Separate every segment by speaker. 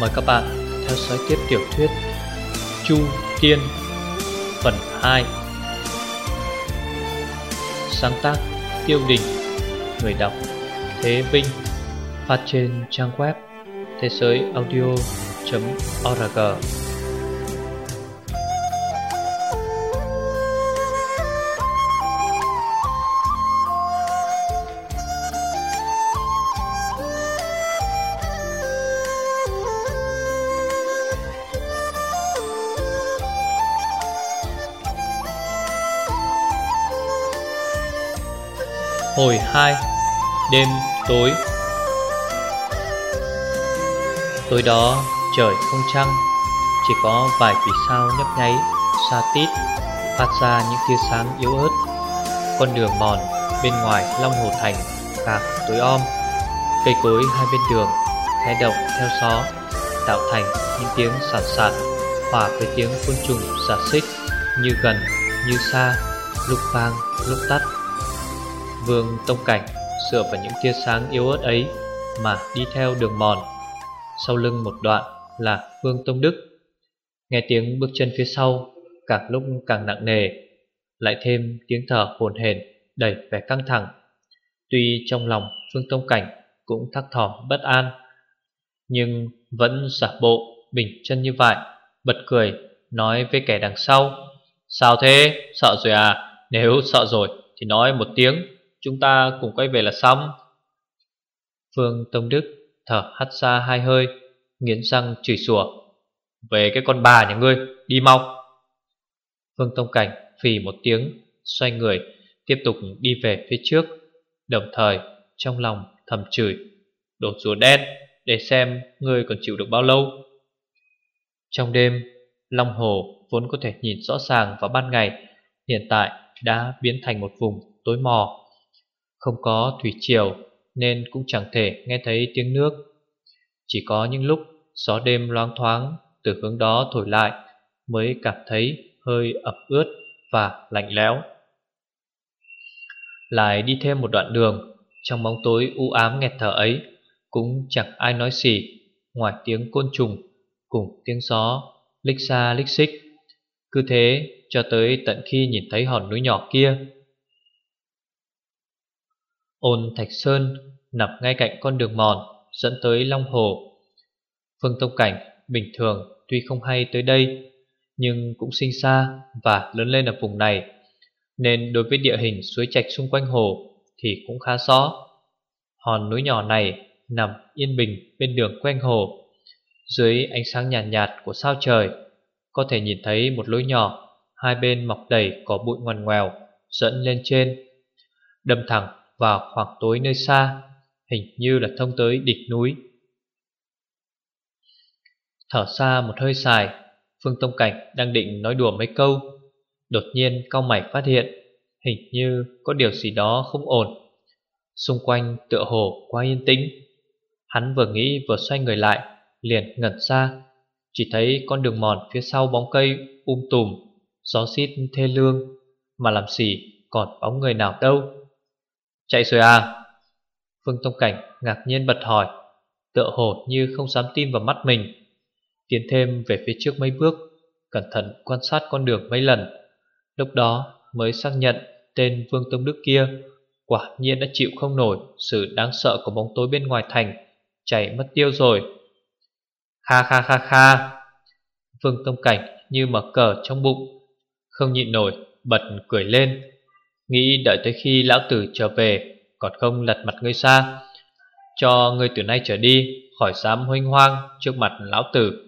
Speaker 1: Mời các bạn theo dõi tiếp tiểu thuyết Chu Tiên, Phần 2 Sáng tác Tiêu Đình, Người đọc Thế Vinh, Phát trên trang web thế giới audio.org Hồi 2 Đêm tối. Tối đó, trời không trăng, Chỉ có vài vì sao nhấp nháy Xa tít, Phát ra những tia sáng yếu ớt. Con đường mòn bên ngoài Long Hồ Thành Càng tối om. Cây cối hai bên đường Thay động theo gió, Tạo thành những tiếng sạt sạt, Hòa với tiếng côn trùng giả xích Như gần, như xa, Lúc vang, lúc tắt. Vương Tông Cảnh dựa vào những tia sáng yếu ớt ấy mà đi theo đường mòn. Sau lưng một đoạn là Vương Tông Đức. Nghe tiếng bước chân phía sau càng lúc càng nặng nề, lại thêm tiếng thở hổn hển đầy vẻ căng thẳng. Tuy trong lòng Vương Tông Cảnh cũng thắc thỏm bất an, nhưng vẫn giả bộ bình chân như vậy, bật cười nói với kẻ đằng sau: "Sao thế? Sợ rồi à? Nếu sợ rồi thì nói một tiếng Chúng ta cùng quay về là xong. Phương Tông Đức thở hắt ra hai hơi, Nghiến răng chửi sủa. Về cái con bà nhà ngươi, Đi mau. Phương Tông Cảnh phì một tiếng, Xoay người, tiếp tục đi về phía trước. Đồng thời, trong lòng thầm chửi Đột rùa đen, Để xem ngươi còn chịu được bao lâu. Trong đêm, Long Hồ vốn có thể nhìn rõ ràng vào ban ngày, Hiện tại đã biến thành một vùng tối mò không có thủy triều nên cũng chẳng thể nghe thấy tiếng nước. Chỉ có những lúc gió đêm loáng thoáng từ hướng đó thổi lại Mới cảm thấy hơi ẩm ướt và lạnh lẽo. Lại đi thêm một đoạn đường, Trong bóng tối u ám nghẹt thở ấy, Cũng chẳng ai nói gì, Ngoài tiếng côn trùng cùng tiếng gió lích xa lích xích. Cứ thế cho tới tận khi nhìn thấy hòn núi nhỏ kia Ôn Thạch Sơn nằm ngay cạnh con đường mòn dẫn tới Long Hồ. Phương Tông Cảnh bình thường tuy không hay tới đây, nhưng cũng sinh xa và lớn lên ở vùng này, nên đối với địa hình suối trạch xung quanh hồ thì cũng khá rõ. Hòn núi nhỏ này nằm yên bình bên đường quanh hồ, dưới ánh sáng nhàn nhạt, nhạt của sao trời, có thể nhìn thấy một lối nhỏ, hai bên mọc đầy cỏ bụi ngoằn ngoèo dẫn lên trên, đâm thẳng vào khoảng tối nơi xa, Hình như là thông tới đỉnh núi. Thở xa một hơi dài, Phương Tông Cảnh đang định nói đùa mấy câu. Đột nhiên, cao mày phát hiện, Hình như có điều gì đó không ổn. Xung quanh tựa hồ quá yên tĩnh. Hắn vừa nghĩ vừa xoay người lại, Liền ngẩn ra. Chỉ thấy con đường mòn phía sau bóng cây um tùm, Gió xít thê lương, Mà làm gì còn bóng người nào đâu. Chạy rồi à? Phương Tông Cảnh ngạc nhiên bật hỏi, Tựa hồ như không dám tin vào mắt mình. Tiến thêm về phía trước mấy bước, Cẩn thận quan sát con đường mấy lần. Lúc đó mới xác nhận Tên Vương Tông Đức kia Quả nhiên đã chịu không nổi Sự đáng sợ của bóng tối bên ngoài thành, Chạy mất tiêu rồi. Kha kha kha kha. Vương Tông Cảnh như mở cờ trong bụng, Không nhịn nổi, Bật cười lên. Nghĩ đợi tới khi lão tử trở về, Còn không lật mặt ngươi xa Cho ngươi từ nay trở đi, Khỏi dám huynh hoang trước mặt lão tử.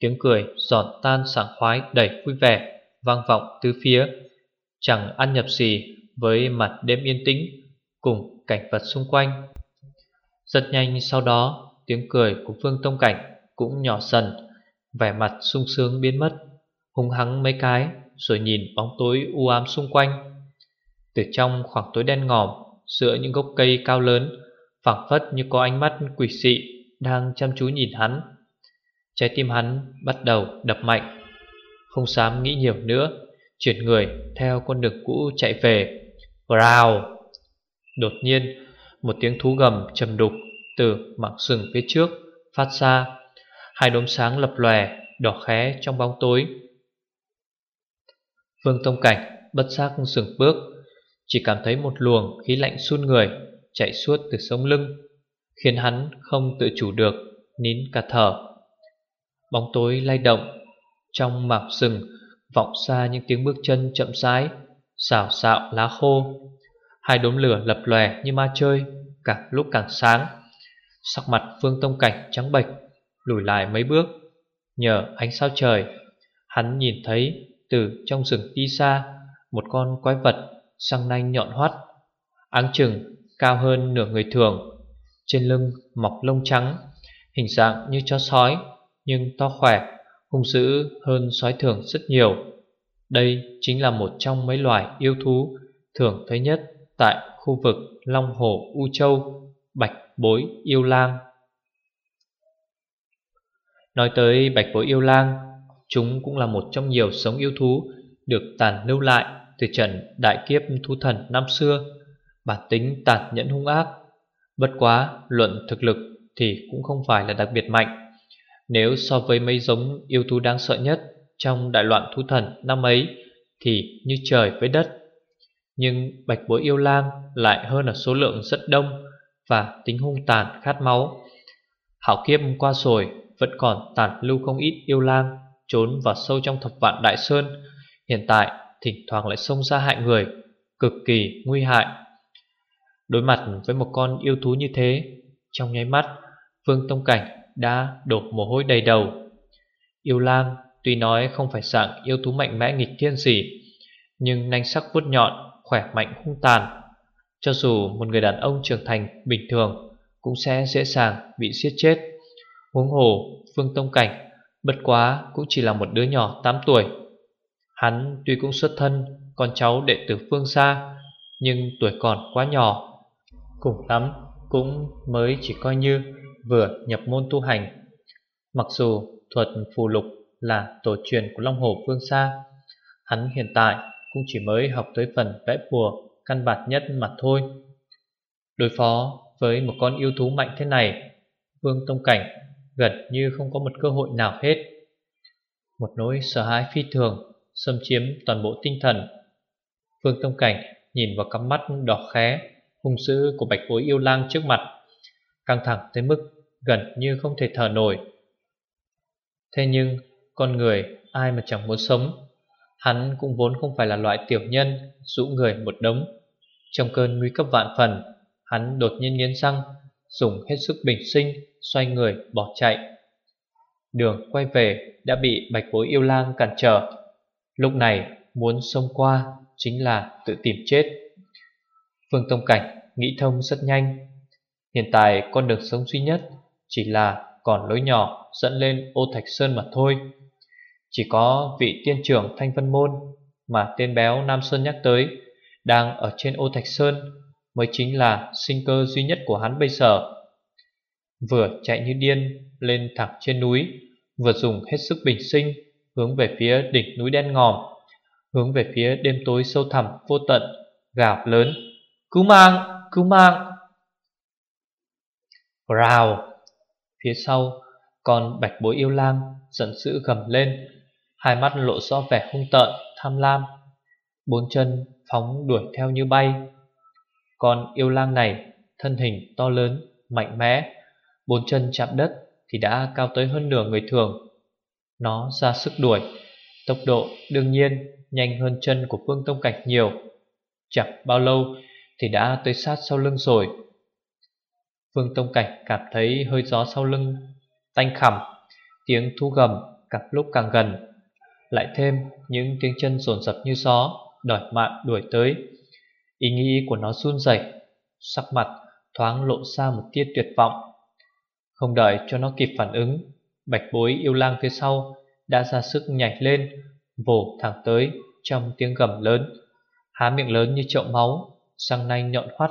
Speaker 1: Tiếng cười giòn tan sảng khoái đầy vui vẻ, Vang vọng tứ phía. Chẳng ăn nhập gì với mặt đêm yên tĩnh Cùng cảnh vật xung quanh. Rất nhanh sau đó, Tiếng cười của Phương Tông Cảnh Cũng nhỏ dần, Vẻ mặt sung sướng biến mất. Hùng hắng mấy cái, Rồi nhìn bóng tối u ám xung quanh từ trong khoảng tối đen ngòm, Giữa những gốc cây cao lớn, phảng phất như có ánh mắt quỷ dị Đang chăm chú nhìn hắn. Trái tim hắn bắt đầu đập mạnh. Không dám nghĩ nhiều nữa, Chuyển người theo con đường cũ chạy về. Growl Đột nhiên, Một tiếng thú gầm trầm đục Từ mảng sừng phía trước Phát ra. Hai đốm sáng lập lòe, Đỏ khé trong bóng tối. Vương Tông Cảnh bất giác sừng bước chỉ cảm thấy một luồng khí lạnh sun người Chạy suốt từ sống lưng, Khiến hắn không tự chủ được Nín cả thở. Bóng tối lay động, Trong mạc rừng Vọng xa những tiếng bước chân chậm rãi, Xào xạo lá khô. Hai đốm lửa lập lòe như ma chơi, Càng lúc càng sáng. Sắc mặt Phương Tông Cảnh trắng bệch, Lùi lại mấy bước. Nhờ ánh sao trời, Hắn nhìn thấy từ trong rừng đi xa Một con quái vật Răng nanh nhọn hoắt, Áng chừng, cao hơn nửa người thường. Trên lưng mọc lông trắng, Hình dạng như chó sói, Nhưng to khỏe, Hung dữ hơn sói thường rất nhiều. Đây chính là một trong mấy loài yêu thú Thường thấy nhất Tại khu vực Long Hồ, U Châu, Bạch bối yêu lang. Nói tới bạch bối yêu lang, Chúng cũng là một trong nhiều sống yêu thú Được tàn lưu lại. Từ trận đại kiếp thú thần năm xưa, Bản tính tàn nhẫn hung ác. Bất quá, luận thực lực Thì cũng không phải là đặc biệt mạnh. Nếu so với mấy giống yêu thú đáng sợ nhất Trong đại loạn thú thần năm ấy Thì như trời với đất. Nhưng bạch bối yêu lang Lại hơn ở số lượng rất đông Và tính hung tàn khát máu. Hảo kiếp qua rồi Vẫn còn tàn lưu không ít yêu lang Trốn vào sâu trong thập vạn đại sơn. Hiện tại thỉnh thoảng lại xông ra hại người, Cực kỳ nguy hại. Đối mặt với một con yêu thú như thế, Trong nháy mắt, Vương Tông Cảnh đã đổ mồ hôi đầy đầu. Yêu lang tuy nói không phải dạng yêu thú mạnh mẽ nghịch thiên gì, Nhưng nanh sắc vuốt nhọn, Khỏe mạnh hung tàn. Cho dù một người đàn ông trưởng thành bình thường, Cũng sẽ dễ dàng bị giết chết. Huống hồ, Vương Tông Cảnh Bất quá cũng chỉ là một đứa nhỏ 8 tuổi. Hắn tuy cũng xuất thân, Con cháu đệ tử phương xa, Nhưng tuổi còn quá nhỏ. Cùng lắm cũng mới chỉ coi như vừa nhập môn tu hành. Mặc dù thuật phù lục là tổ truyền của Long Hồ Phương xa, Hắn hiện tại cũng chỉ mới học tới phần vẽ bùa căn bản nhất mà thôi. Đối phó với một con yêu thú mạnh thế này, Vương Tông Cảnh gần như không có một cơ hội nào hết. Một nỗi sợ hãi phi thường xâm chiếm toàn bộ tinh thần. Phương Tông Cảnh nhìn vào cắm mắt đỏ khé, hung dữ của bạch bối yêu lang trước mặt, Căng thẳng tới mức gần như không thể thở nổi. Thế nhưng, con người ai mà chẳng muốn sống? Hắn cũng vốn không phải là loại tiểu nhân, Dụ người một đống. Trong cơn nguy cấp vạn phần, Hắn đột nhiên nghiến răng, Dùng hết sức bình sinh, Xoay người bỏ chạy. Đường quay về đã bị bạch bối yêu lang cản trở. Lúc này muốn xông qua Chính là tự tìm chết. Phương Tông Cảnh nghĩ thông rất nhanh. Hiện tại con đường sống duy nhất Chỉ là còn lối nhỏ dẫn lên ô Thạch Sơn mà thôi. Chỉ có vị tiên trưởng Thanh Vân Môn Mà tên béo Nam Sơn nhắc tới Đang ở trên ô Thạch Sơn Mới chính là sinh cơ duy nhất của hắn bây giờ. Vừa chạy như điên lên thẳng trên núi, Vừa dùng hết sức bình sinh Hướng về phía đỉnh núi đen ngòm Hướng về phía đêm tối sâu thẳm vô tận Gào lớn. Cứu mang, cứu mang Rào. Phía sau Con bạch bối yêu lang Giận dữ gầm lên. Hai mắt lộ rõ vẻ hung tợn, tham lam. Bốn chân phóng đuổi theo như bay. Con yêu lang này Thân hình to lớn, mạnh mẽ. Bốn chân chạm đất Thì đã cao tới hơn nửa người thường. Nó ra sức đuổi. Tốc độ đương nhiên Nhanh hơn chân của Phương Tông Cạch nhiều. Chẳng bao lâu thì đã tới sát sau lưng rồi. Phương Tông Cạch cảm thấy hơi gió sau lưng Tanh khẩm Tiếng thu gầm càng lúc càng gần. Lại thêm những tiếng chân rồn rập như gió, Đòi mạng đuổi tới. Ý nghĩ của nó run rẩy, Sắc mặt thoáng lộ ra một tia tuyệt vọng. Không đợi cho nó kịp phản ứng Bạch bối yêu lang phía sau Đã ra sức nhảy lên Vồ thẳng tới trong tiếng gầm lớn Há miệng lớn như chậu máu răng nanh nhọn hoắt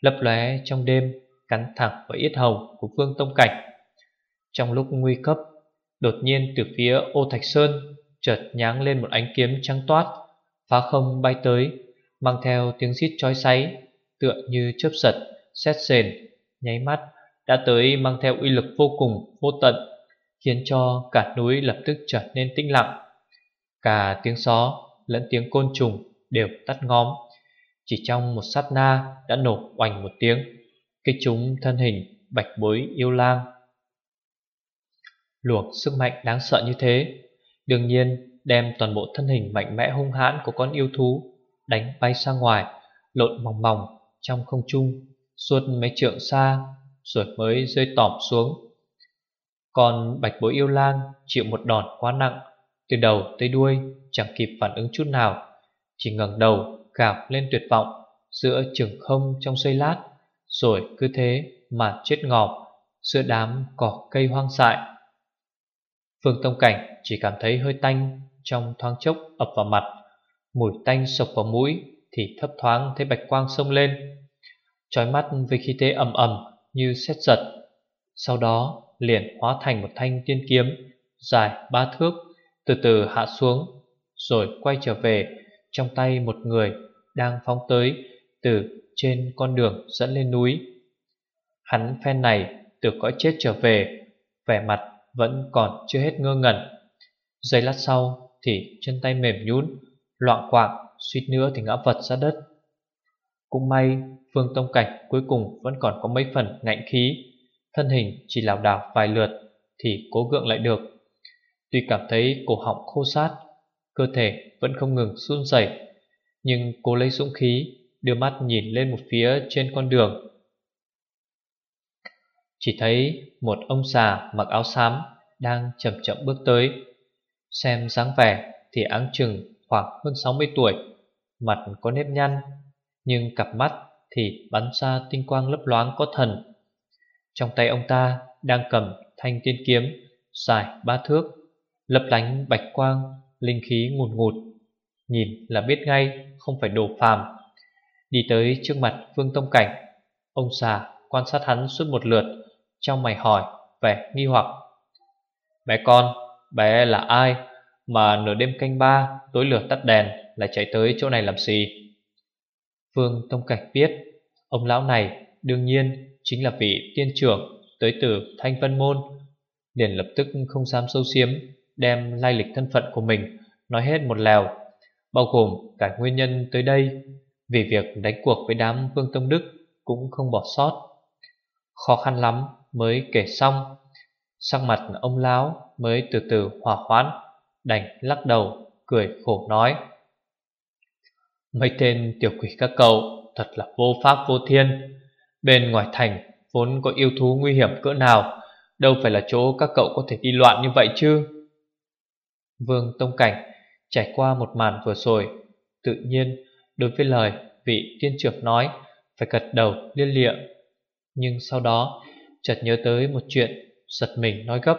Speaker 1: lấp lóe trong đêm cắn thẳng vào yết hầu của Vương Tông Cảnh. Trong lúc nguy cấp, đột nhiên từ phía ô Thạch Sơn chợt nháng lên một ánh kiếm trắng toát, phá không bay tới, mang theo tiếng xít chói sáy, tựa như chớp giật, xét sền, nháy mắt đã tới mang theo uy lực vô cùng vô tận, Khiến cho cả núi lập tức trở nên tĩnh lặng. Cả tiếng gió lẫn tiếng côn trùng đều tắt ngóm. Chỉ trong một sát na đã nổ oành một tiếng, Kích chúng thân hình bạch bối yêu lang. Luộc sức mạnh đáng sợ như thế, Đương nhiên đem toàn bộ thân hình mạnh mẽ hung hãn của con yêu thú Đánh bay sang ngoài, Lộn mòng mòng trong không trung, Suốt mấy trượng xa Rồi mới rơi tỏm xuống. Còn bạch bối yêu lang Chịu một đòn quá nặng. Từ đầu tới đuôi, chẳng kịp phản ứng chút nào. Chỉ ngẩng đầu, gào lên tuyệt vọng, Giữa trường không trong giây lát. Rồi cứ thế mà chết ngọt Giữa đám cỏ cây hoang dại. Phương Tông Cảnh chỉ cảm thấy hơi tanh Trong thoáng chốc ập vào mặt. Mùi tanh sộc vào mũi Thì thấp thoáng thấy bạch quang sông lên. Trói mắt với khí thế ầm ầm Như xét giật. Sau đó liền hóa thành một thanh tiên kiếm, Dài ba thước, Từ từ hạ xuống, Rồi quay trở về. Trong tay một người đang phóng tới Từ trên con đường dẫn lên núi. Hắn phen này từ cõi chết trở về, Vẻ mặt vẫn còn chưa hết ngơ ngẩn. Giây lát sau thì chân tay mềm nhún Loạn quạng, suýt nữa thì ngã vật ra đất. Cũng may, Phương Tông Cảnh cuối cùng vẫn còn có mấy phần ngạnh khí. Thân hình chỉ lảo đảo vài lượt Thì cố gượng lại được. Tuy cảm thấy cổ họng khô sát, Cơ thể vẫn không ngừng run rẩy, Nhưng cố lấy dũng khí, Đưa mắt nhìn lên một phía trên con đường. Chỉ thấy một ông già mặc áo xám Đang chậm chậm bước tới, Xem dáng vẻ thì áng chừng khoảng hơn 60 tuổi, Mặt có nếp nhăn, Nhưng cặp mắt thì bắn ra tinh quang lấp loáng có thần. Trong tay ông ta đang cầm thanh tiên kiếm Dài ba thước Lấp lánh bạch quang Linh khí ngùn ngụt. Nhìn là biết ngay không phải đồ phàm. Đi tới trước mặt Phương Tông Cảnh Ông già quan sát hắn suốt một lượt Trong mày hỏi vẻ nghi hoặc. Bé con, bé là ai Mà nửa đêm canh ba Tối lửa tắt đèn Lại chạy tới chỗ này làm gì? Phương Tông Cảnh biết Ông lão này đương nhiên Chính là vị tiên trưởng Tới từ Thanh Vân Môn, Liền lập tức không dám sâu xiếm, Đem lai lịch thân phận của mình Nói hết một lèo, Bao gồm cả nguyên nhân tới đây, Vì việc đánh cuộc với đám Vương Tông Đức Cũng không bỏ sót. Khó khăn lắm mới kể xong, Sắc mặt ông lão mới từ từ hòa hoãn, Đành lắc đầu, Cười khổ nói, Mấy tên tiểu quỷ các cậu Thật là vô pháp vô thiên Bên ngoài thành vốn có yêu thú nguy hiểm cỡ nào Đâu phải là chỗ các cậu có thể đi loạn như vậy chứ? Vương Tông Cảnh trải qua một màn vừa rồi Tự nhiên đối với lời vị tiên trưởng nói Phải gật đầu liên lịa. Nhưng sau đó chợt nhớ tới một chuyện Giật mình nói gấp.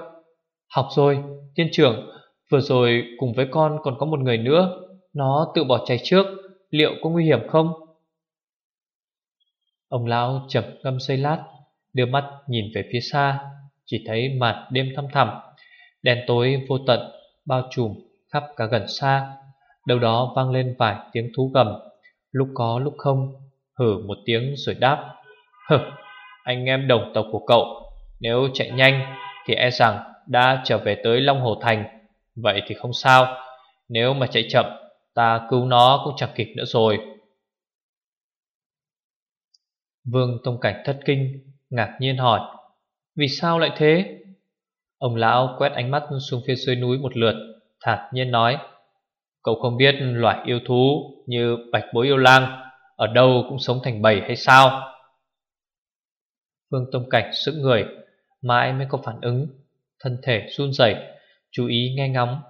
Speaker 1: Học rồi, tiên trưởng Vừa rồi cùng với con còn có một người nữa Nó tự bỏ chạy trước Liệu có nguy hiểm không? Ông lão chậm ngâm xây lát Đưa mắt nhìn về phía xa Chỉ thấy mặt đêm thăm thẳm Đèn tối vô tận Bao trùm khắp cả gần xa. Đâu đó vang lên vài tiếng thú gầm Lúc có lúc không Hử một tiếng rồi đáp Hừ, anh em đồng tộc của cậu Nếu chạy nhanh Thì e rằng đã trở về tới Long Hồ Thành Vậy thì không sao Nếu mà chạy chậm Ta cứu nó cũng chẳng kịp nữa rồi. Vương Tông Cảnh thất kinh, Ngạc nhiên hỏi, Vì sao lại thế? Ông lão quét ánh mắt xuống phía dưới núi một lượt, Thản nhiên nói, Cậu không biết loại yêu thú Như bạch bối yêu lang Ở đâu cũng sống thành bầy hay sao? Vương Tông Cảnh sững người, Mãi mới có phản ứng, Thân thể run rẩy, Chú ý nghe ngóng.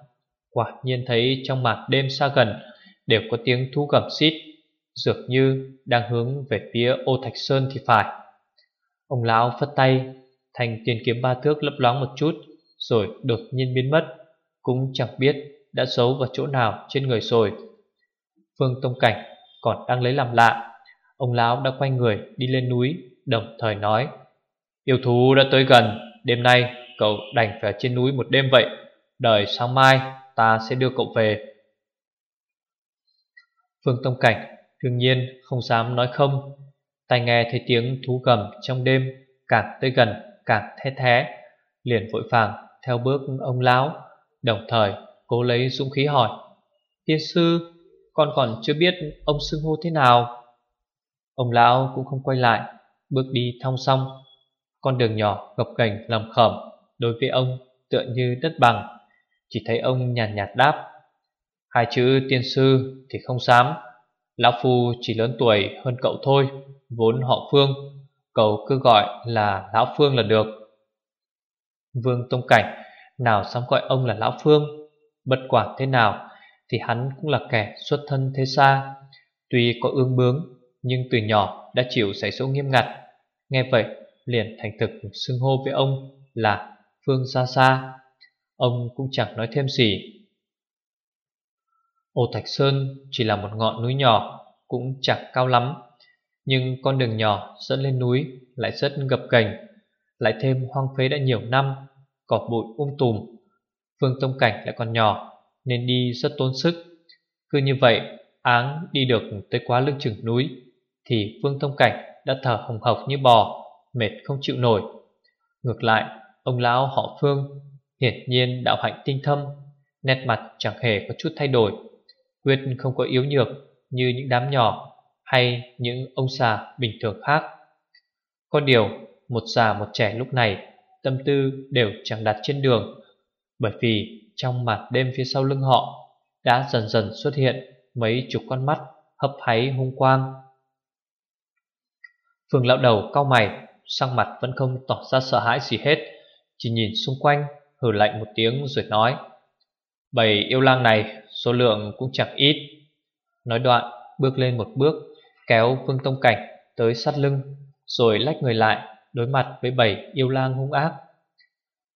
Speaker 1: Quả nhiên thấy trong mạc đêm xa gần Đều có tiếng thú gầm xít. Dường như đang hướng về phía ô thạch sơn thì phải. Ông lão phất tay, Thành tiền kiếm ba thước lấp loáng một chút, Rồi đột nhiên biến mất, Cũng chẳng biết đã giấu vào chỗ nào trên người rồi. Phương Tông Cảnh còn đang lấy làm lạ, Ông lão đã quay người đi lên núi, Đồng thời nói, Yêu thú đã tới gần, Đêm nay cậu đành phải trên núi một đêm vậy, Đợi sáng mai ta sẽ đưa cậu về. Phương Tông Cảnh đương nhiên không dám nói không. Tai nghe thấy tiếng thú gầm trong đêm Càng tới gần càng thét thé Liền vội vàng theo bước ông lão. Đồng thời cố lấy dũng khí hỏi Tiên sư Con còn chưa biết ông xưng hô thế nào? Ông lão cũng không quay lại Bước đi thong song. Con đường nhỏ gập ghềnh làm khẩm Đối với ông tựa như đất bằng. Chỉ thấy ông nhàn nhạt, nhạt đáp Hai chữ tiên sư thì không dám. Lão Phu chỉ lớn tuổi hơn cậu thôi, Vốn họ Phương. Cậu cứ gọi là Lão Phương là được. Vương Tông Cảnh, Nào dám gọi ông là Lão Phương? Bất quản thế nào Thì hắn cũng là kẻ xuất thân thế xa. Tuy có ương bướng, Nhưng từ nhỏ đã chịu dạy dỗ nghiêm ngặt. Nghe vậy, liền thành thực xưng hô với ông là Phương Gia Sa Ông cũng chẳng nói thêm gì. Ô Thạch Sơn chỉ là một ngọn núi nhỏ, Cũng chẳng cao lắm. Nhưng con đường nhỏ dẫn lên núi Lại rất gập ghềnh, Lại thêm hoang phế đã nhiều năm, Cỏ bụi um tùm. Phương Tông Cảnh lại còn nhỏ, Nên đi rất tốn sức. Cứ như vậy, áng đi được tới quá lưng chừng núi, Thì Phương Tông Cảnh đã thở hồng hộc như bò, Mệt không chịu nổi. Ngược lại, ông lão họ Phương Hiển nhiên đạo hạnh tinh thâm, Nét mặt chẳng hề có chút thay đổi. Quyết không có yếu nhược Như những đám nhỏ Hay những ông già bình thường khác. Có điều, Một già một trẻ lúc này, Tâm tư đều chẳng đặt trên đường, Bởi vì trong mặt đêm phía sau lưng họ Đã dần dần xuất hiện Mấy chục con mắt hấp háy hung quang. Phương lão đầu cau mày Sang mặt vẫn không tỏ ra sợ hãi gì hết, Chỉ nhìn xung quanh Hử lạnh một tiếng rồi nói bảy yêu lang này, Số lượng cũng chẳng ít. Nói đoạn, bước lên một bước, Kéo Phương Tông Cảnh tới sát lưng, Rồi lách người lại Đối mặt với bảy yêu lang hung ác.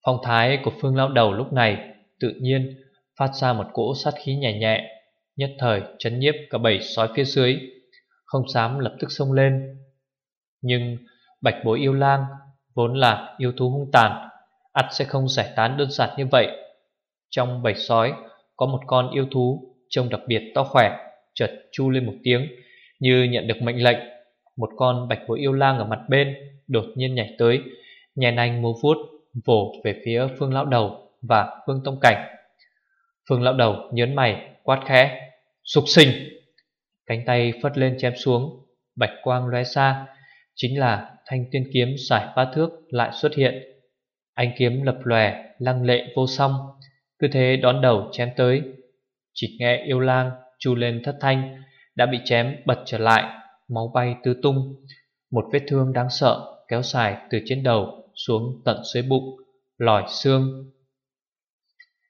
Speaker 1: Phong thái của Phương Lão Đầu lúc này Tự nhiên phát ra một cỗ sát khí nhẹ nhẹ, Nhất thời chấn nhiếp cả bảy sói phía dưới, Không dám lập tức xông lên. Nhưng bạch bối yêu lang Vốn là yêu thú hung tàn, ắt sẽ không giải tán đơn giản như vậy. Trong bầy sói, Có một con yêu thú, Trông đặc biệt to khỏe, Chợt chu lên một tiếng, Như nhận được mệnh lệnh. Một con bạch bối yêu lang ở mặt bên Đột nhiên nhảy tới Nhèn anh múa vuốt Vổ về phía phương lão đầu Và phương tông cảnh. Phương lão đầu nhớn mày, quát khẽ, Sục sinh! Cánh tay phất lên chém xuống, Bạch quang lóe xa, Chính là thanh tiên kiếm giải ba thước lại xuất hiện. Anh kiếm lập lòe, Lăng lệ vô song. Cứ thế đón đầu chém tới. Chỉ nghe yêu lang, chu lên thất thanh, Đã bị chém bật trở lại, Máu bay tứ tung. Một vết thương đáng sợ kéo dài từ trên đầu xuống tận dưới bụng, Lòi xương.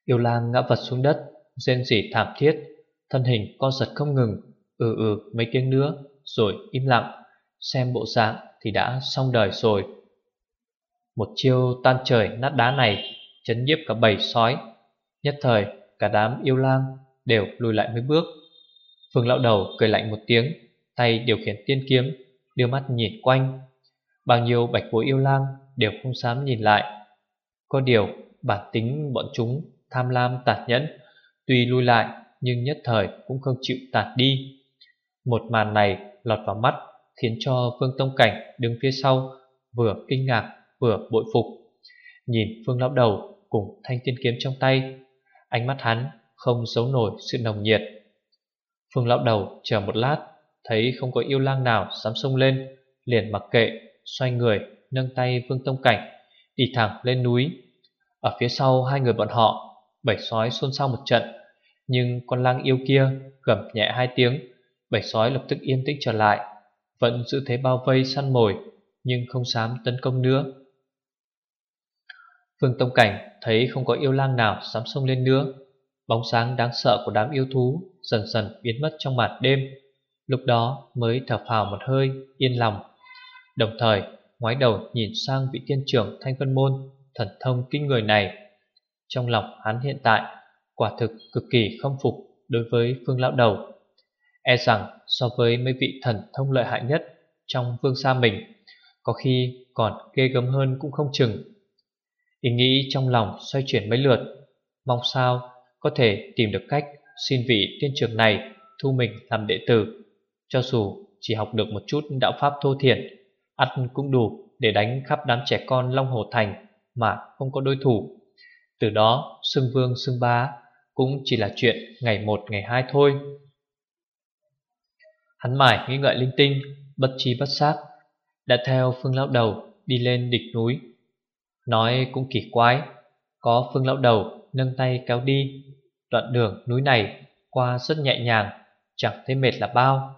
Speaker 1: Yêu lang ngã vật xuống đất, Rên rỉ thảm thiết, Thân hình co giật không ngừng Ừ ừ mấy tiếng nữa Rồi im lặng, Xem bộ dạng thì đã xong đời rồi. Một chiêu tan trời nát đá này Chấn nhiếp cả bầy sói. Nhất thời, cả đám yêu lang Đều lùi lại mấy bước. Phương lão đầu cười lạnh một tiếng, Tay điều khiển tiên kiếm, Đưa mắt nhìn quanh. Bao nhiêu bạch bối yêu lang Đều không dám nhìn lại. Có điều, bản tính bọn chúng Tham lam tàn nhẫn, Tuy lui lại nhưng nhất thời cũng không chịu tạt đi. Một màn này lọt vào mắt, Khiến cho Phương Tông Cảnh đứng phía sau Vừa kinh ngạc, vừa bội phục. Nhìn Phương Lão Đầu cùng thanh tiên kiếm trong tay Ánh mắt hắn không giấu nổi sự nồng nhiệt. Phương Lão Đầu chờ một lát, Thấy không có yêu lang nào dám xông lên, Liền mặc kệ, Xoay người, nâng tay vương Tông Cảnh, Đi thẳng lên núi. Ở phía sau hai người bọn họ, Bảy sói xôn xao một trận, Nhưng con lang yêu kia gầm nhẹ hai tiếng, Bảy sói lập tức yên tĩnh trở lại, vẫn giữ thế bao vây săn mồi, Nhưng không dám tấn công nữa. Phương Tông Cảnh thấy không có yêu lang nào dám xông lên nữa. Bóng sáng đáng sợ của đám yêu thú Dần dần biến mất trong màn đêm. Lúc đó mới thở phào một hơi, Yên lòng. Đồng thời, ngoái đầu nhìn sang vị tiên trưởng Thanh Vân Môn, Thần thông kinh người này. Trong lòng hắn hiện tại, Quả thực cực kỳ không phục Đối với Phương Lão Đầu. E rằng so với mấy vị thần thông lợi hại nhất Trong vương xa mình, Có khi còn ghê gớm hơn cũng không chừng. Ý nghĩ trong lòng xoay chuyển mấy lượt. Mong sao có thể tìm được cách Xin vị tiên trưởng này thu mình làm đệ tử. Cho dù chỉ học được một chút đạo pháp thô thiển ăn cũng đủ để đánh khắp đám trẻ con Long Hồ Thành Mà không có đối thủ. Từ đó xưng vương xưng bá Cũng chỉ là chuyện ngày một, ngày hai thôi. Hắn mải nghĩ ngợi linh tinh, Bất trí bất xác Đã theo phương lão đầu đi lên địch núi. Nói cũng kỳ quái. Có phương lão đầu nâng tay kéo đi. Đoạn đường núi này qua rất nhẹ nhàng, Chẳng thấy mệt là bao.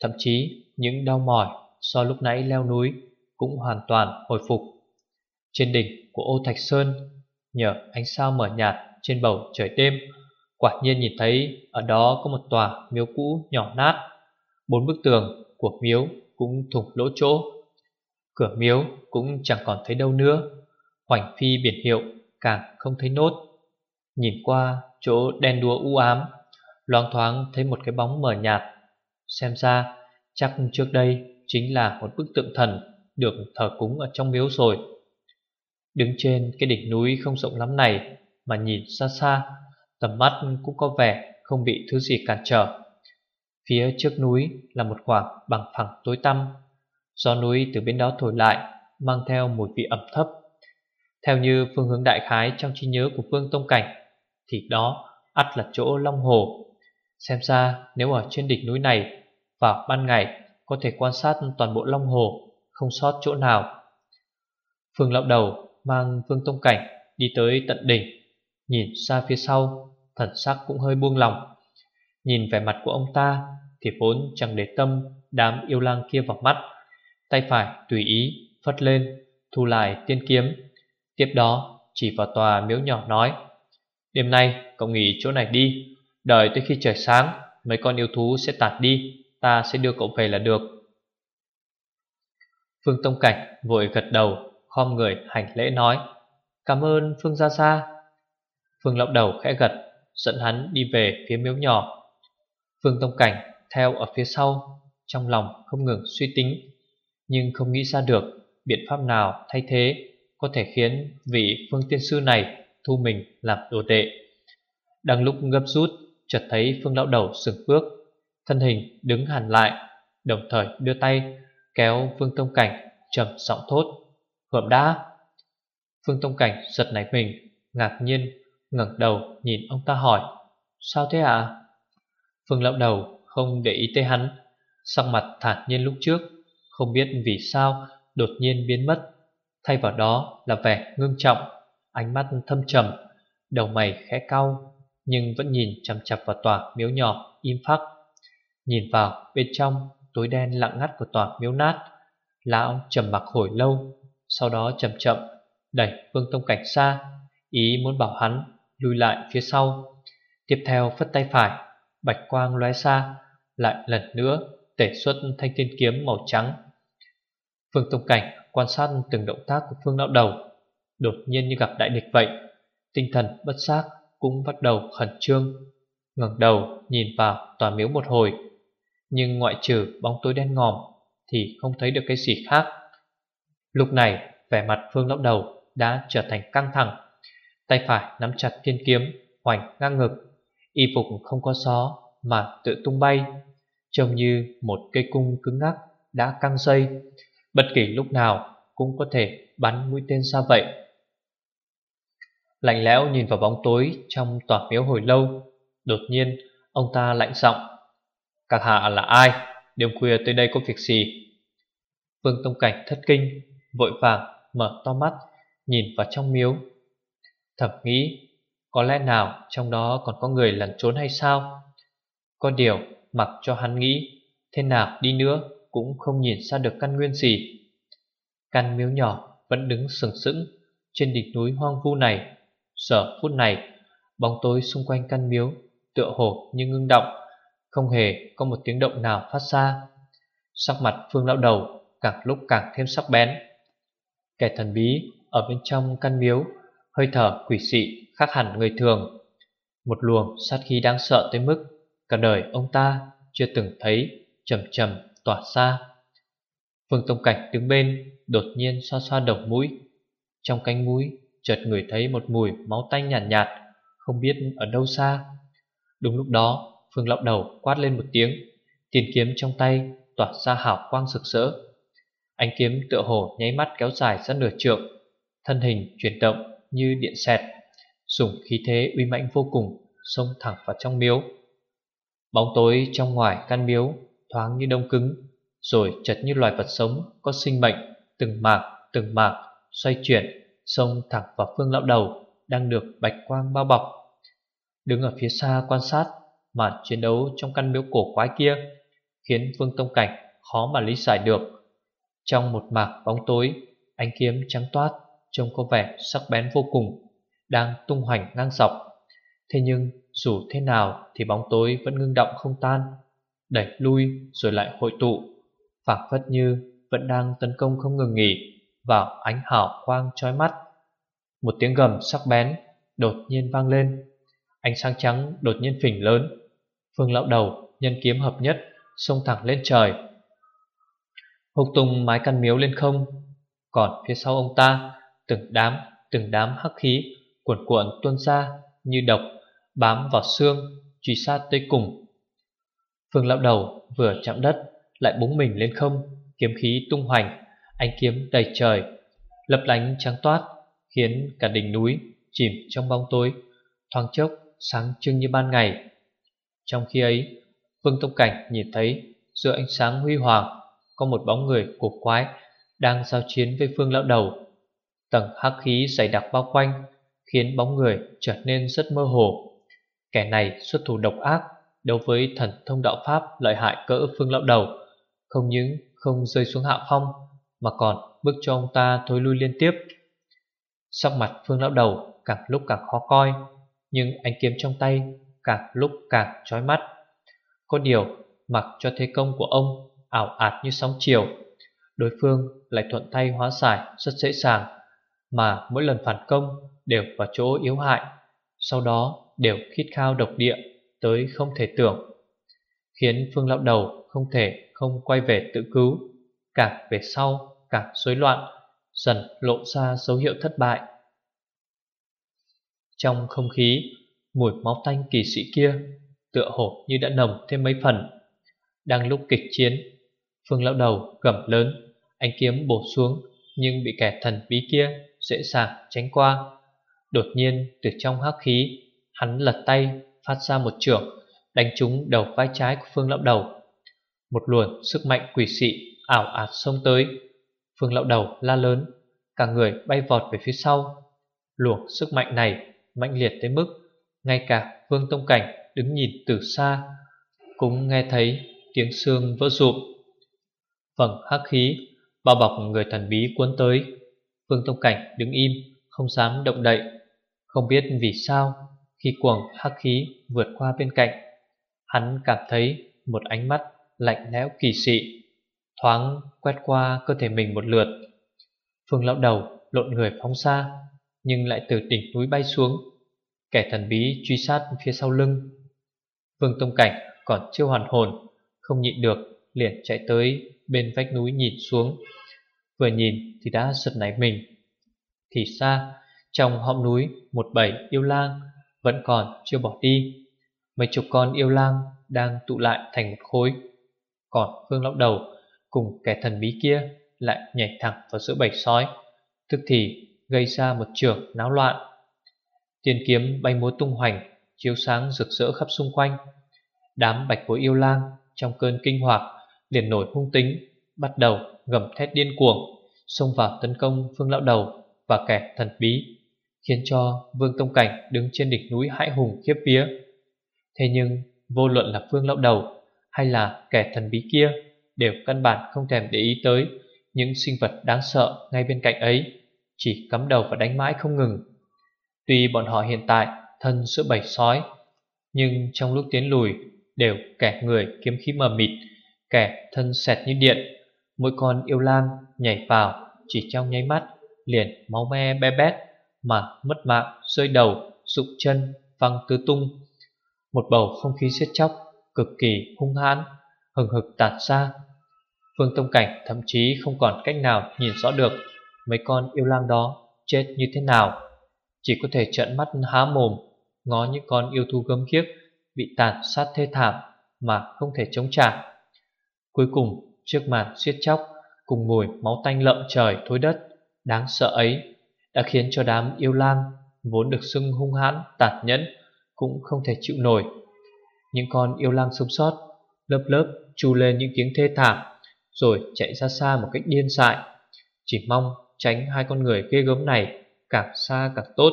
Speaker 1: Thậm chí những đau mỏi So lúc nãy leo núi Cũng hoàn toàn hồi phục. Trên đỉnh của ô Thạch Sơn, Nhờ ánh sao mở nhạt trên bầu trời đêm, Quả nhiên nhìn thấy Ở đó có một tòa miếu cũ nhỏ nát. Bốn bức tường của miếu cũng thủng lỗ chỗ. Cửa miếu cũng chẳng còn thấy đâu nữa. Hoành phi biển hiệu càng không thấy nốt. Nhìn qua chỗ đen đúa u ám, Loáng thoáng thấy một cái bóng mờ nhạt. Xem ra, chắc trước đây chính là một bức tượng thần Được thờ cúng ở trong miếu rồi. Đứng trên cái đỉnh núi không rộng lắm này Mà nhìn xa xa, Tầm mắt cũng có vẻ không bị thứ gì cản trở. Phía trước núi là một khoảng bằng phẳng tối tăm. Gió núi từ bên đó thổi lại, Mang theo mùi vị ẩm thấp. Theo như phương hướng đại khái trong trí nhớ của Phương Tông Cảnh, Thì đó ắt là chỗ Long Hồ. Xem ra nếu ở trên đỉnh núi này, Vào ban ngày có thể quan sát toàn bộ Long Hồ, Không sót chỗ nào. Phương lão đầu mang Phương Tông Cảnh đi tới tận đỉnh, Nhìn xa phía sau, Thần sắc cũng hơi buông lòng. Nhìn vẻ mặt của ông ta Thì vốn chẳng để tâm đám yêu lang kia vào mắt, Tay phải tùy ý phất lên, Thu lại tiên kiếm. Tiếp đó, chỉ vào tòa miếu nhỏ nói, Đêm nay, cậu nghỉ chỗ này đi. Đợi tới khi trời sáng, Mấy con yêu thú sẽ tạt đi. Ta sẽ đưa cậu về là được. Phương Tông Cảnh vội gật đầu, Khom người hành lễ nói, Cảm ơn Phương Gia Gia. Phương lọc đầu khẽ gật, Dẫn hắn đi về phía miếu nhỏ. Phương Tông Cảnh theo ở phía sau, Trong lòng không ngừng suy tính, Nhưng không nghĩ ra được Biện pháp nào thay thế. Có thể khiến vị phương tiên sư này Thu mình làm đồ đệ Đang lúc gấp rút, Chợt thấy phương lão đầu sừng bước, Thân hình đứng hẳn lại, Đồng thời đưa tay Kéo Phương Tông Cảnh trầm giọng thốt, Hợp đã. Phương Tông Cảnh giật nảy mình, Ngạc nhiên, ngẩng đầu nhìn ông ta hỏi, Sao thế ạ? À? Phương lão đầu không để ý tới hắn, Sắc mặt thản nhiên lúc trước, Không biết vì sao đột nhiên biến mất. Thay vào đó là vẻ ngưng trọng, Ánh mắt thâm trầm, Đầu mày khẽ cau, Nhưng vẫn nhìn chằm chằm vào tòa miếu nhỏ im phắc Nhìn vào, bên trong tối đen lặng ngắt của tòa miếu nát, Lão trầm mặc hồi lâu, Sau đó chậm chậm đẩy Vương Tông Cảnh xa, Ý muốn bảo hắn lùi lại phía sau. Tiếp theo phất tay phải, Bạch quang lóe xa, Lại lần nữa tể xuất thanh thiên kiếm màu trắng. Phương Tông Cảnh quan sát từng động tác của Phương lão Đầu. Đột nhiên như gặp đại địch vậy, Tinh thần bất giác cũng bắt đầu khẩn trương, ngẩng đầu nhìn vào tòa miếu một hồi. Nhưng ngoại trừ bóng tối đen ngòm Thì không thấy được cái gì khác. Lúc này, vẻ mặt Phương Lão Đầu đã trở thành căng thẳng, Tay phải nắm chặt thiên kiếm, Hoành ngang ngực, Y phục không có gió mà tự tung bay, Trông như một cây cung cứng ngắc đã căng dây. Bất kỳ lúc nào cũng có thể bắn mũi tên ra vậy Lạnh lẽo nhìn vào bóng tối trong tòa miếu hồi lâu, Đột nhiên ông ta lạnh giọng, Các hạ là ai? Đêm khuya tới đây có việc gì? Vương Tông Cảnh thất kinh, Vội vàng mở to mắt, Nhìn vào trong miếu Thầm nghĩ, Có lẽ nào trong đó còn có người lẩn trốn hay sao Có điều mặc cho hắn nghĩ, Thế nào đi nữa cũng không nhìn ra được căn nguyên gì. Căn miếu nhỏ vẫn đứng sừng sững Trên đỉnh núi hoang vu này. Giờ phút này, Bóng tối xung quanh căn miếu Tựa hồ như ngưng động, Không hề có một tiếng động nào phát ra. Sắc mặt phương lão đầu Càng lúc càng thêm sắc bén. Kẻ thần bí ở bên trong căn miếu Hơi thở quỷ dị khác hẳn người thường. Một luồng sát khí đáng sợ tới mức Cả đời ông ta chưa từng thấy trầm trầm tỏa ra. Phương Tông Cảnh đứng bên Đột nhiên xoa xoa đầu mũi. Trong cánh mũi chợt người thấy một mùi máu tanh nhàn nhạt, nhạt Không biết ở đâu xa. Đúng lúc đó Phương lọng đầu quát lên một tiếng Tiền kiếm trong tay tỏa ra hào quang rực rỡ. Ánh kiếm tựa hồ nháy mắt kéo dài ra nửa trượng Thân hình chuyển động như điện xẹt Dùng khí thế uy mãnh vô cùng Xông thẳng vào trong miếu. Bóng tối trong ngoài căn miếu Thoáng như đông cứng, Rồi chật như loài vật sống Có sinh mệnh, Từng mạc từng mạc, Xoay chuyển, Xông thẳng vào phương lão đầu Đang được bạch quang bao bọc. Đứng ở phía xa quan sát Màn chiến đấu trong căn miếu cổ quái kia Khiến Vương Tông Cảnh khó mà lý giải được. Trong một mạc bóng tối, Ánh kiếm trắng toát, Trông có vẻ sắc bén vô cùng, Đang tung hoành ngang dọc. Thế nhưng dù thế nào Thì bóng tối vẫn ngưng động không tan. Đẩy lui rồi lại hội tụ. Phảng phất như vẫn đang tấn công không ngừng nghỉ Vào ánh hào quang chói mắt. Một tiếng gầm sắc bén Đột nhiên vang lên. Ánh sáng trắng đột nhiên phình lớn. Phương lão đầu nhân kiếm hợp nhất Xông thẳng lên trời. Hục tung mái căn miếu lên không Còn phía sau ông ta Từng đám, từng đám hắc khí Cuộn cuộn tuôn ra như độc Bám vào xương Truy sát tới cùng. Phương lão đầu vừa chạm đất, Lại búng mình lên không, Kiếm khí tung hoành, Ánh kiếm đầy trời Lập lánh trắng toát, Khiến cả đỉnh núi chìm trong bóng tối, Thoáng chốc sáng trưng như ban ngày. Trong khi ấy, Phương Tông Cảnh nhìn thấy Giữa ánh sáng huy hoàng, Có một bóng người cổ quái Đang giao chiến với Phương Lão Đầu. Tầng hắc khí dày đặc bao quanh Khiến bóng người trở nên rất mơ hồ. Kẻ này xuất thủ độc ác đối với thần thông đạo Pháp lợi hại cỡ Phương Lão Đầu, Không những không rơi xuống hạ phong, Mà còn bức cho ông ta thối lui liên tiếp. Sắc mặt Phương Lão Đầu càng lúc càng khó coi, Nhưng ánh kiếm trong tay càng lúc càng chói mắt. Có điều, mặc cho thế công của ông ảo ạt như sóng chiều, Đối phương lại thuận tay hóa giải rất dễ dàng, Mà mỗi lần phản công đều vào chỗ yếu hại, Sau đó đều khít khao độc địa tới không thể tưởng, Khiến Phương Lão Đầu không thể không quay về tự cứu. Cả về sau cả rối loạn, Dần lộ ra dấu hiệu thất bại. Trong không khí, Mùi máu tanh kỳ sĩ kia Tựa hồ như đã nồng thêm mấy phần. Đang lúc kịch chiến, Phương lão đầu gầm lớn, Anh kiếm bổ xuống, Nhưng bị kẻ thần bí kia dễ dàng tránh qua. Đột nhiên, từ trong hắc khí, Hắn lật tay phát ra một trường, Đánh trúng đầu vai trái của Phương lão đầu. Một luồng sức mạnh quỷ dị, ảo ạt xông tới. Phương lão đầu la lớn, Cả người bay vọt về phía sau. Luồng sức mạnh này mạnh liệt tới mức Ngay cả Vương Tông Cảnh đứng nhìn từ xa Cũng nghe thấy tiếng xương vỡ rụp Vầng hắc khí Bao bọc người thần bí cuốn tới. Vương Tông Cảnh đứng im, Không dám động đậy. Không biết vì sao khi cuồng hắc khí vượt qua bên cạnh. Hắn cảm thấy một ánh mắt lạnh lẽo kỳ dị, Thoáng quét qua cơ thể mình một lượt. Phương lão đầu lộn người phóng xa, Nhưng lại từ đỉnh núi bay xuống. Kẻ thần bí truy sát phía sau lưng. Vương Tông Cảnh còn chưa hoàn hồn, Không nhịn được liền chạy tới bên vách núi nhìn xuống. Vừa nhìn thì đã giật nảy mình. Thì xa, trong hõm núi một bầy yêu lang vẫn còn chưa bỏ đi. Mấy chục con yêu lang đang tụ lại thành một khối. Còn Phương Lão Đầu cùng kẻ thần bí kia lại nhảy thẳng vào giữa bầy sói, Tức thì gây ra một trường náo loạn. Tiền kiếm bay múa tung hoành, Chiếu sáng rực rỡ khắp xung quanh. Đám bạch bối yêu lang Trong cơn kinh hoàng liền nổi hung tính, Bắt đầu gầm thét điên cuồng, Xông vào tấn công phương lão đầu Và kẻ thần bí. Khiến cho vương tông cảnh đứng trên đỉnh núi hãi hùng khiếp vía. Thế nhưng, vô luận là phương lão đầu Hay là kẻ thần bí kia Đều căn bản không thèm để ý tới Những sinh vật đáng sợ ngay bên cạnh ấy, Chỉ cắm đầu và đánh mãi không ngừng. Tuy bọn họ hiện tại thân giữa bầy sói, Nhưng trong lúc tiến lùi Đều kẻ người kiếm khí mờ mịt, Kẻ thân xẹt như điện. Mỗi con yêu lang nhảy vào Chỉ trong nháy mắt Liền máu me bé bét. Mà mất mạng, rơi đầu, Rụng chân, văng tứ tung. Một bầu không khí siết chóc, Cực kỳ hung hãn, Hừng hực tạt ra. Phương Tông Cảnh thậm chí không còn cách nào nhìn rõ được Mấy con yêu lang đó chết như thế nào. Chỉ có thể trợn mắt há mồm, Ngó những con yêu thú gấm khiếp Bị tàn sát thê thảm Mà không thể chống trả. Cuối cùng, trước màn siết chóc, Cùng mùi máu tanh lợm trời thối đất, Đáng sợ ấy đã khiến cho đám yêu lang Vốn được xưng hung hãn, tàn nhẫn Cũng không thể chịu nổi. Những con yêu lang sống sót Lớp lớp chu lên những tiếng thê thảm Rồi chạy ra xa một cách điên dại. Chỉ mong tránh hai con người ghê gớm này Càng xa càng tốt.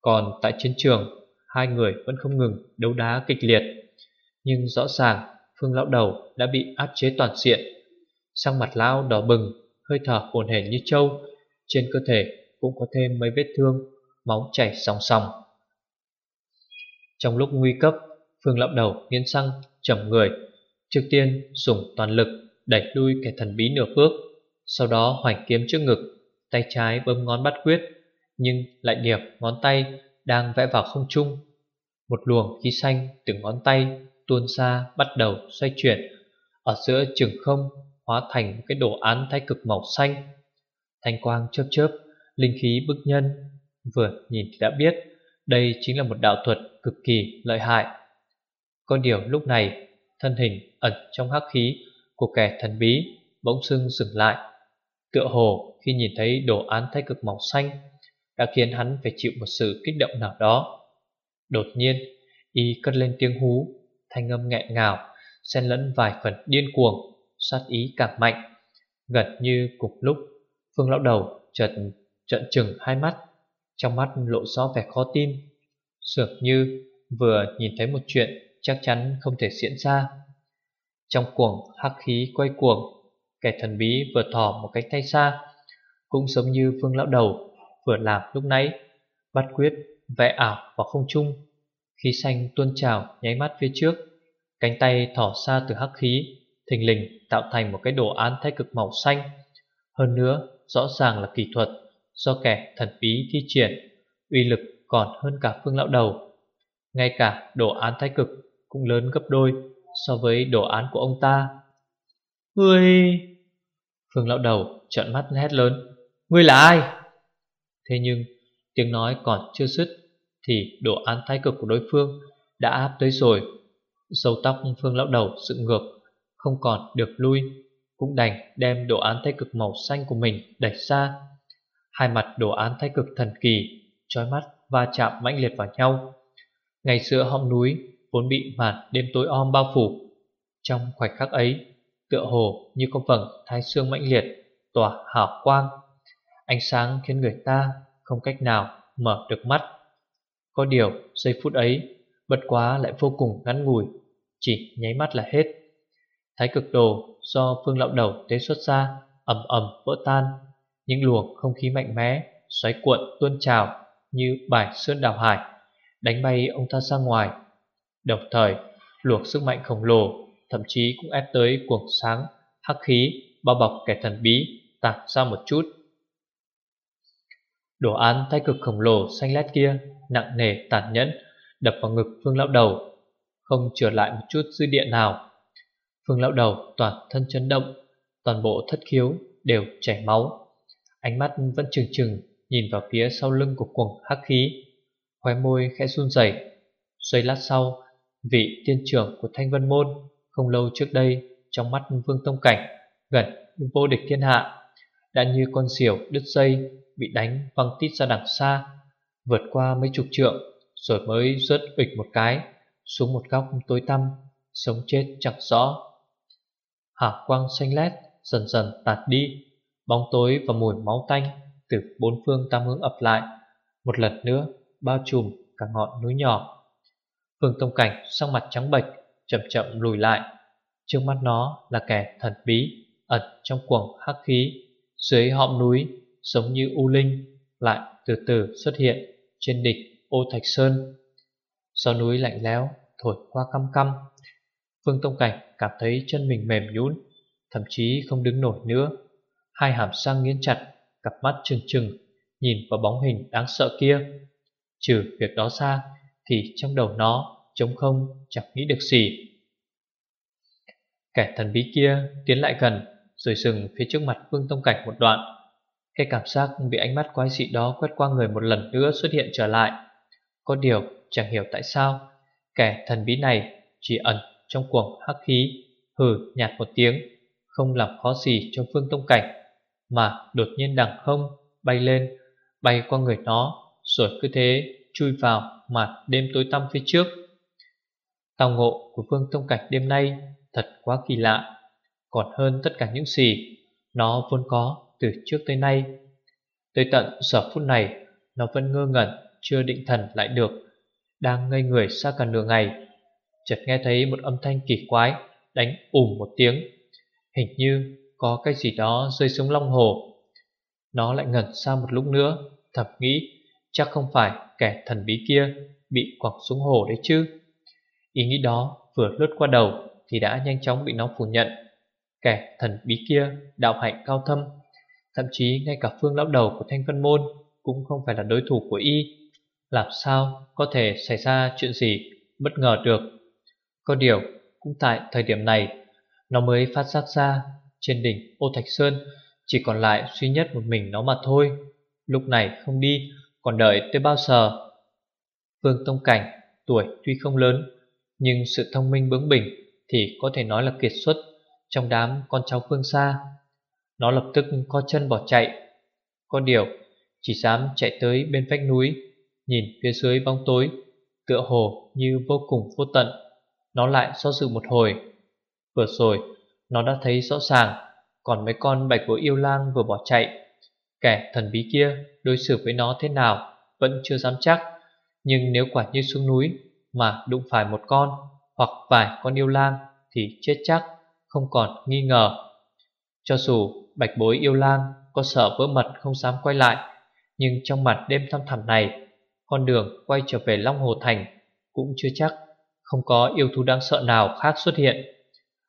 Speaker 1: Còn tại chiến trường Hai người vẫn không ngừng đấu đá kịch liệt. Nhưng rõ ràng Phương lão đầu đã bị áp chế toàn diện. Sang mặt lão đỏ bừng Hơi thở hồn hển như trâu Trên cơ thể cũng có thêm mấy vết thương, Máu chảy song song. Trong lúc nguy cấp, Phương lão đầu nghiến răng chầm người, Trước tiên dùng toàn lực Đẩy lui kẻ thần bí nửa bước, Sau đó hoành kiếm trước ngực, Tay trái bấm ngón bắt quyết, Nhưng lại điệp ngón tay Đang vẽ vào không trung Một luồng khí xanh từ ngón tay Tuôn ra bắt đầu xoay chuyển, Ở giữa trường không Hóa thành một cái đồ án thái cực màu xanh Thanh quang chớp chớp Linh khí bức nhân. Vừa nhìn thì đã biết, Đây chính là một đạo thuật cực kỳ lợi hại. Có điều lúc này, Thân hình ẩn trong hắc khí Của kẻ thần bí Bỗng sưng dừng lại. Tựa hồ khi nhìn thấy đồ án thái cực màu xanh Đã khiến hắn phải chịu một sự kích động nào đó. Đột nhiên, Y cất lên tiếng hú, Thanh âm nghẹn ngào, Xen lẫn vài phần điên cuồng, Sát ý càng mạnh. Gần như cùng lúc, Phương lão đầu chợt trận trừng hai mắt. Trong mắt lộ rõ vẻ khó tin. Dường như vừa nhìn thấy một chuyện Chắc chắn không thể diễn ra. Trong cuồng hắc khí quay cuồng, Kẻ thần bí vừa thỏ một cánh tay xa Cũng giống như phương lão đầu Vừa làm lúc nãy, Bắt quyết vẽ ảo vào không trung. Khí xanh tuôn trào nháy mắt phía trước, Cánh tay thỏ xa từ hắc khí, Thình lình tạo thành một cái đồ án thái cực màu xanh. Hơn nữa, rõ ràng là kỹ thuật. Do kẻ thần bí thi triển, Uy lực còn hơn cả phương lão đầu. Ngay cả đồ án thái cực Cũng lớn gấp đôi So với đồ án của ông ta. Ngươi! Phương lão đầu trợn mắt hét lớn. Ngươi là ai? Thế nhưng, tiếng nói còn chưa dứt Thì đồ án thái cực của đối phương Đã áp tới rồi. Sâu tóc phương lão đầu dựng ngược, Không còn được lui, Cũng đành đem đồ án thái cực màu xanh của mình đẩy ra Hai mặt đồ án thái cực thần kỳ, Chói mắt, va chạm mãnh liệt vào nhau. Ngày xưa họng núi Vốn bị màn đêm tối om bao phủ. Trong khoảnh khắc ấy, Tựa hồ như có vầng thái xương mãnh liệt Tỏa hào quang. Ánh sáng khiến người ta không cách nào mở được mắt. Có điều, giây phút ấy Bất quá lại vô cùng ngắn ngủi, Chỉ nháy mắt là hết. Thái cực đồ do phương lão đầu tế xuất ra ầm ầm vỡ tan. Những luồng không khí mạnh mẽ, Xoáy cuộn, tuôn trào Như bài sơn đào hải, Đánh bay ông ta ra ngoài. Đồng thời, luồng sức mạnh khổng lồ, Thậm chí cũng ép tới cuồng sáng, Hắc khí, bao bọc kẻ thần bí, Tản ra một chút. Đồ án tay cực khổng lồ xanh lét kia Nặng nề, tàn nhẫn, Đập vào ngực phương lão đầu, Không trở lại một chút dư địa nào. Phương lão đầu toàn thân chấn động, Toàn bộ thất khiếu đều chảy máu. Ánh mắt vẫn trừng trừng Nhìn vào phía sau lưng của cuồng hắc khí. Khóe môi khẽ run rẩy. Xoay lát sau, Vị tiên trưởng của Thanh Vân Môn Không lâu trước đây Trong mắt Vương Tông Cảnh Gần như vô địch thiên hạ, Đã như con diều đứt dây Bị đánh văng tít ra đằng xa, Vượt qua mấy chục trượng Rồi mới rớt bịch một cái Xuống một góc tối tăm, Sống chết chẳng rõ. Hảo quang xanh lét dần dần tạt đi. Bóng tối và mùi máu tanh Từ bốn phương tam hướng ập lại. Một lần nữa, bao trùm cả ngọn núi nhỏ. Phương Tông Cảnh sang mặt trắng bệch, Chậm chậm lùi lại. Trước mắt nó là kẻ thần bí, Ẩn trong cuồng hắc khí. Dưới hõm núi, giống như u linh, Lại từ từ xuất hiện Trên đỉnh ô thạch sơn. Gió núi lạnh lẽo Thổi qua căm căm. Phương Tông Cảnh cảm thấy chân mình mềm nhũn, Thậm chí không đứng nổi nữa. Hai hàm răng nghiến chặt, Cặp mắt trừng trừng, Nhìn vào bóng hình đáng sợ kia. Trừ việc đó ra, Thì trong đầu nó trống không, chẳng nghĩ được gì. Kẻ thần bí kia tiến lại gần, Rồi dừng phía trước mặt Vương Tông Cảnh một đoạn. Cái cảm giác bị ánh mắt quái dị đó quét qua người một lần nữa xuất hiện trở lại. Có điều chẳng hiểu tại sao, Kẻ thần bí này chỉ ẩn trong cuồng hắc khí, Hừ nhạt một tiếng, Không làm khó gì cho Phương Tông Cảnh. Mà đột nhiên đằng không bay lên, Bay qua người nó, Rồi cứ thế chui vào mặt đêm tối tăm phía trước. Tào ngộ của Phương Tông Cảnh đêm nay thật quá kỳ lạ. Còn hơn tất cả những gì nó vốn có từ trước tới nay. Tới tận giờ phút này, Nó vẫn ngơ ngẩn, Chưa định thần lại được. Đang ngây người xa cả nửa ngày, Chợt nghe thấy một âm thanh kỳ quái Đánh ủm một tiếng. Hình như có cái gì đó rơi xuống long hồ. Nó lại ngẩn ra một lúc nữa, Thầm nghĩ, Chắc không phải kẻ thần bí kia Bị quẳng xuống hồ đấy chứ. Ý nghĩ đó vừa lướt qua đầu Thì đã nhanh chóng bị nó phủ nhận. Kẻ thần bí kia, đạo hạnh cao thâm, Thậm chí ngay cả phương lão đầu của thanh phân môn Cũng không phải là đối thủ của y. Làm sao có thể xảy ra chuyện gì bất ngờ được? Có điều, cũng tại thời điểm này, Nó mới phát giác ra trên đỉnh ô Thạch Sơn, Chỉ còn lại duy nhất một mình nó mà thôi. Lúc này không đi, Còn đợi tới bao giờ? Vương Tông Cảnh, Tuổi tuy không lớn, Nhưng sự thông minh bướng bỉnh Thì có thể nói là kiệt xuất Trong đám con cháu phương xa. Nó lập tức co chân bỏ chạy. Có điều, Chỉ dám chạy tới bên vách núi, Nhìn phía dưới bóng tối, Tựa hồ như vô cùng vô tận. Nó lại do dự một hồi. Vừa rồi nó đã thấy rõ ràng. Còn mấy con bạch của yêu lang vừa bỏ chạy. Kẻ thần bí kia đối xử với nó thế nào Vẫn chưa dám chắc. Nhưng nếu quả như xuống núi Mà đụng phải một con Hoặc vài con yêu lang Thì chết chắc, Không còn nghi ngờ. Cho dù Bạch bối yêu lang Có sợ vỡ mật không dám quay lại, Nhưng trong mặt đêm thăm thẳm này, Con đường quay trở về Long Hồ Thành Cũng chưa chắc Không có yêu thú đáng sợ nào khác xuất hiện.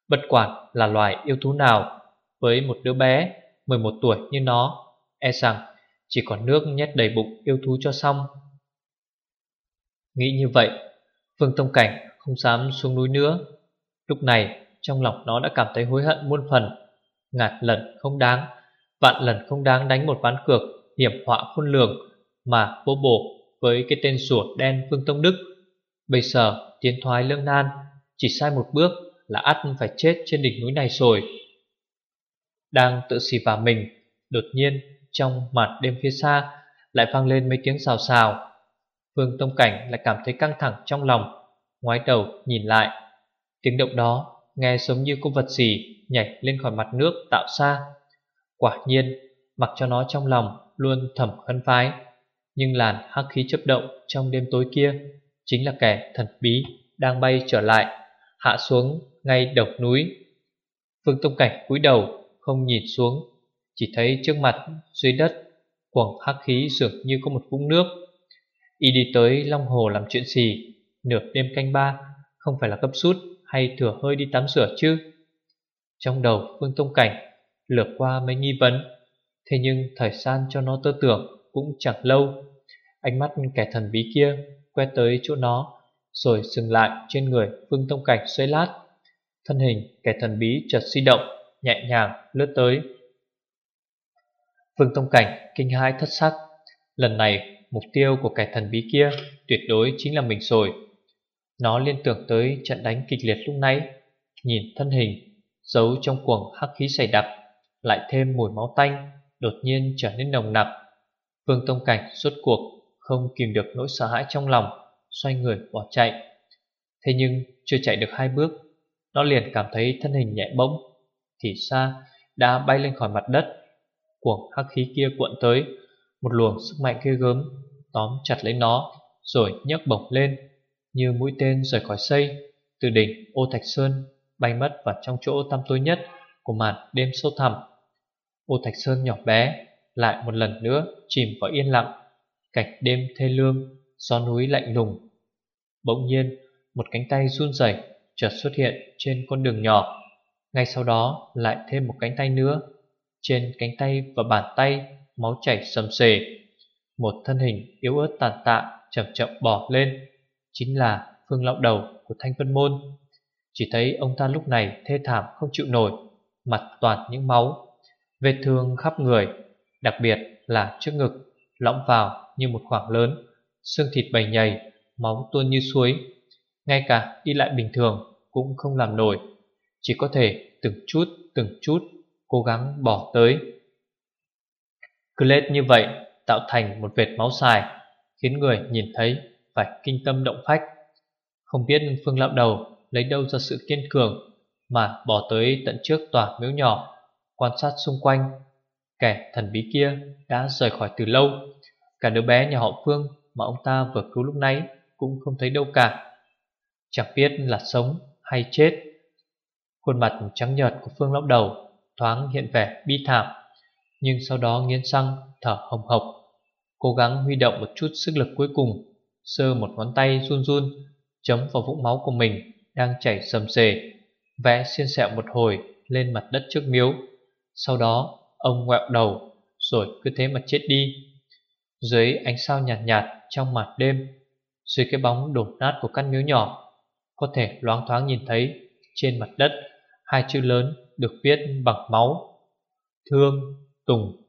Speaker 1: Bất quản là loài yêu thú nào, Với một đứa bé 11 tuổi như nó E rằng chỉ còn nước nhét đầy bụng yêu thú cho xong. Nghĩ như vậy Phương Tông Cảnh không dám xuống núi nữa. Lúc này, trong lòng nó đã cảm thấy hối hận muôn phần, Ngạt lần không đáng, Vạn lần không đáng đánh một ván cược, Hiểm họa khôn lường Mà vô bổ với cái tên sủa đen Vương Tông Đức. Bây giờ, tiến thoái lương nan, Chỉ sai một bước là ắt phải chết trên đỉnh núi này rồi. Đang tự xì vào mình Đột nhiên trong mặt đêm phía xa Lại vang lên mấy tiếng xào xào. Phương Tông Cảnh lại cảm thấy căng thẳng trong lòng Ngoái đầu nhìn lại. Tiếng động đó nghe giống như có vật gì nhảy lên khỏi mặt nước tạo xa. Quả nhiên, mặc cho nó trong lòng luôn thầm khấn phái, nhưng làn hắc khí chấp động trong đêm tối kia chính là kẻ thần bí đang bay trở lại, hạ xuống ngay độc núi. Phương Tông Cảnh cúi đầu, không nhìn xuống, chỉ thấy trước mặt dưới đất quầng hắc khí dường như có một vũng nước. Y đi tới Long Hồ làm chuyện gì, nửa đêm canh ba, không phải là cấp sút hay thừa hơi đi tắm rửa chứ? Trong đầu Phương Tông Cảnh lược qua mấy nghi vấn Thế nhưng thời gian cho nó tơ tưởng cũng chẳng lâu Ánh mắt kẻ thần bí kia quét tới chỗ nó Rồi dừng lại trên người Phương Tông Cảnh xoay lát Thân hình kẻ thần bí chợt di động, Nhẹ nhàng, lướt tới. Phương Tông Cảnh kinh hai thất sắc. Lần này, mục tiêu của kẻ thần bí kia Tuyệt đối chính là mình rồi. Nó liên tưởng tới trận đánh kịch liệt lúc nãy, Nhìn thân hình, Giấu trong cuồng hắc khí dày đặc, Lại thêm mùi máu tanh, Đột nhiên trở nên nồng nặc. Vương Tông Cảnh suốt cuộc Không kìm được nỗi sợ hãi trong lòng, Xoay người bỏ chạy. Thế nhưng chưa chạy được hai bước nó liền cảm thấy thân hình nhẹ bỗng Thì xa đã bay lên khỏi mặt đất Cuồng hắc khí kia cuộn tới Một luồng sức mạnh ghê gớm Tóm chặt lấy nó Rồi nhấc bổng lên Như mũi tên rời khỏi xây Từ đỉnh ô thạch sơn bay mất vào trong chỗ tăm tối nhất của màn đêm sâu thẳm. Ô Thạch Sơn nhỏ bé lại một lần nữa chìm vào yên lặng, cảnh đêm thê lương, gió núi lạnh lùng. Bỗng nhiên, một cánh tay run rẩy chợt xuất hiện trên con đường nhỏ. Ngay sau đó lại thêm một cánh tay nữa. Trên cánh tay và bàn tay máu chảy sầm sề. Một thân hình yếu ớt tàn tạ chậm chậm bỏ lên, chính là Phương Lão Đầu của Thanh Vân Môn. Chỉ thấy ông ta lúc này thê thảm không chịu nổi Mặt toàn những máu Vết thương khắp người Đặc biệt là trước ngực Lõng vào như một khoảng lớn Xương thịt bầy nhầy Máu tuôn như suối ngay cả đi lại bình thường cũng không làm nổi. Chỉ có thể từng chút từng chút Cố gắng bỏ tới. Cứ lết như vậy Tạo thành một vệt máu xài, Khiến người nhìn thấy phải kinh tâm động phách. Không biết Phương Lão Đầu lấy đâu ra sự kiên cường Mà bỏ tới tận trước tòa miếu nhỏ, Quan sát xung quanh. Kẻ thần bí kia đã rời khỏi từ lâu. Cả đứa bé nhà họ Phương mà ông ta vừa cứu lúc nãy Cũng không thấy đâu cả. Chẳng biết là sống hay chết. Khuôn mặt trắng nhợt của Phương Lão Đầu Thoáng hiện vẻ bi thảm, Nhưng sau đó nghiến răng thở hồng hộc, Cố gắng huy động một chút sức lực cuối cùng Sơ một ngón tay run run, Chấm vào vũng máu của mình Đang chảy sầm sề, Vẽ xiên sẹo một hồi lên mặt đất trước miếu. Sau đó, ông ngoẹo đầu, Rồi cứ thế mà chết đi. Dưới ánh sao nhạt nhạt trong mặt đêm, Dưới cái bóng đổ nát của căn miếu nhỏ có thể loáng thoáng nhìn thấy Trên mặt đất Hai chữ lớn được viết bằng máu. Thương Tùng